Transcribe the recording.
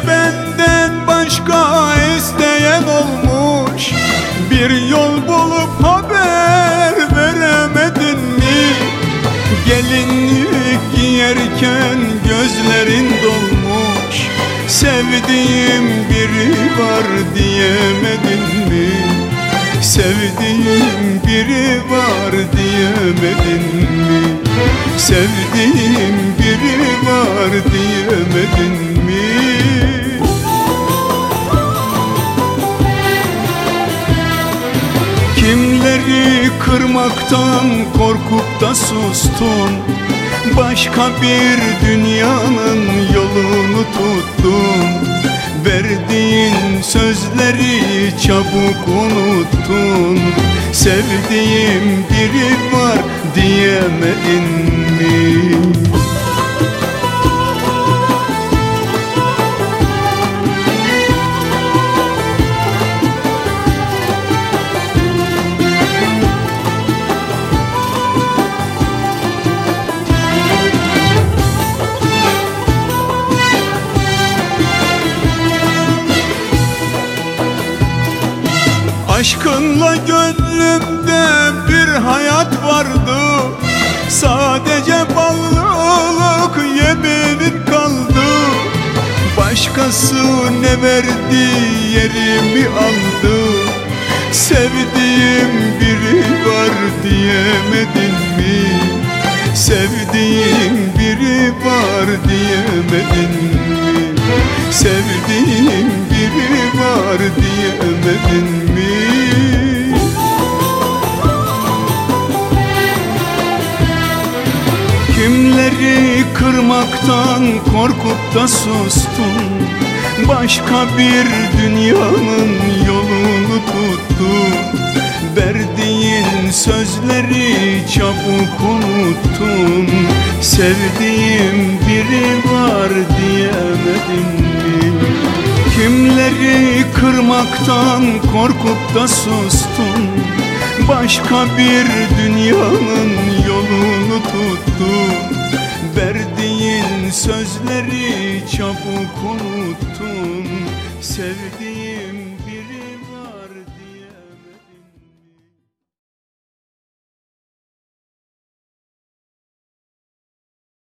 benden başka isteyen olmuş Bir yol bulup haber veremedin mi? Gelinlik giyerken gözlerin dolmuş Sevdiğim biri var diyemedin mi? Sevdiğim biri var diyemedin mi? Sevdiğim biri var diyemedin mi? Kimleri kırmaktan korkup da sustun. Başka bir dünyanın yolunu tuttun. Verdiğin sözleri çabuk unuttun. Sevdiğim biri var diyemedin Aşkınla gönlümde bir hayat vardı Sadece bağlılık yeminim kaldı Başkası ne verdi yerimi aldı Sevdiğim biri var diyemedin mi? Sevdiğim biri var diyemedin mi? Sevdiğim biri var diyemedin mi? Kimleri kırmaktan korkup da sustun. Başka bir dünyanın yolunu tuttun. Verdiğin sözleri çabuk unuttun. Sevdiğim biri var diyemedin mi? Kimleri kırmaktan korkup da sustun? Başka bir dünyanın çabuk unuttun Sevdiğin